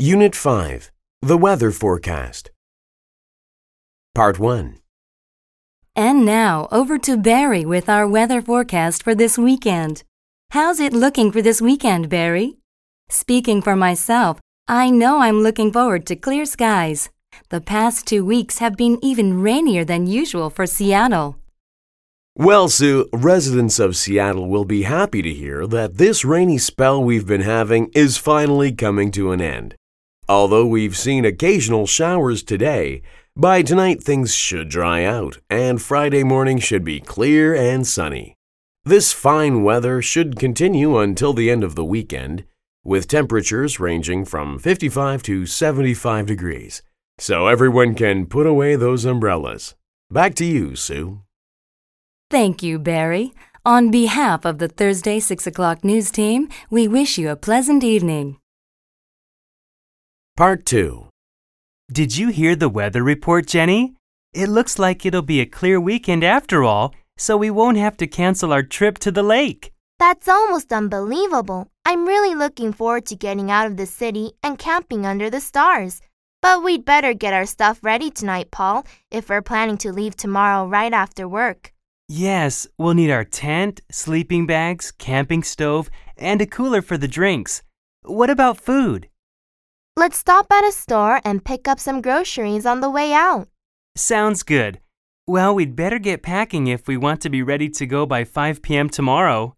Unit 5 The Weather Forecast. Part 1 And now, over to Barry with our weather forecast for this weekend. How's it looking for this weekend, Barry? Speaking for myself, I know I'm looking forward to clear skies. The past two weeks have been even rainier than usual for Seattle. Well, Sue, residents of Seattle will be happy to hear that this rainy spell we've been having is finally coming to an end. Although we've seen occasional showers today, by tonight things should dry out and Friday morning should be clear and sunny. This fine weather should continue until the end of the weekend, with temperatures ranging from 55 to 75 degrees. So everyone can put away those umbrellas. Back to you, Sue. Thank you, Barry. On behalf of the Thursday 6 o'clock news team, we wish you a pleasant evening. Part 2 Did you hear the weather report, Jenny? It looks like it'll be a clear weekend after all, so we won't have to cancel our trip to the lake. That's almost unbelievable. I'm really looking forward to getting out of the city and camping under the stars. But we'd better get our stuff ready tonight, Paul, if we're planning to leave tomorrow right after work. Yes, we'll need our tent, sleeping bags, camping stove, and a cooler for the drinks. What about food? Let's stop at a store and pick up some groceries on the way out. Sounds good. Well, we'd better get packing if we want to be ready to go by 5 p.m. tomorrow.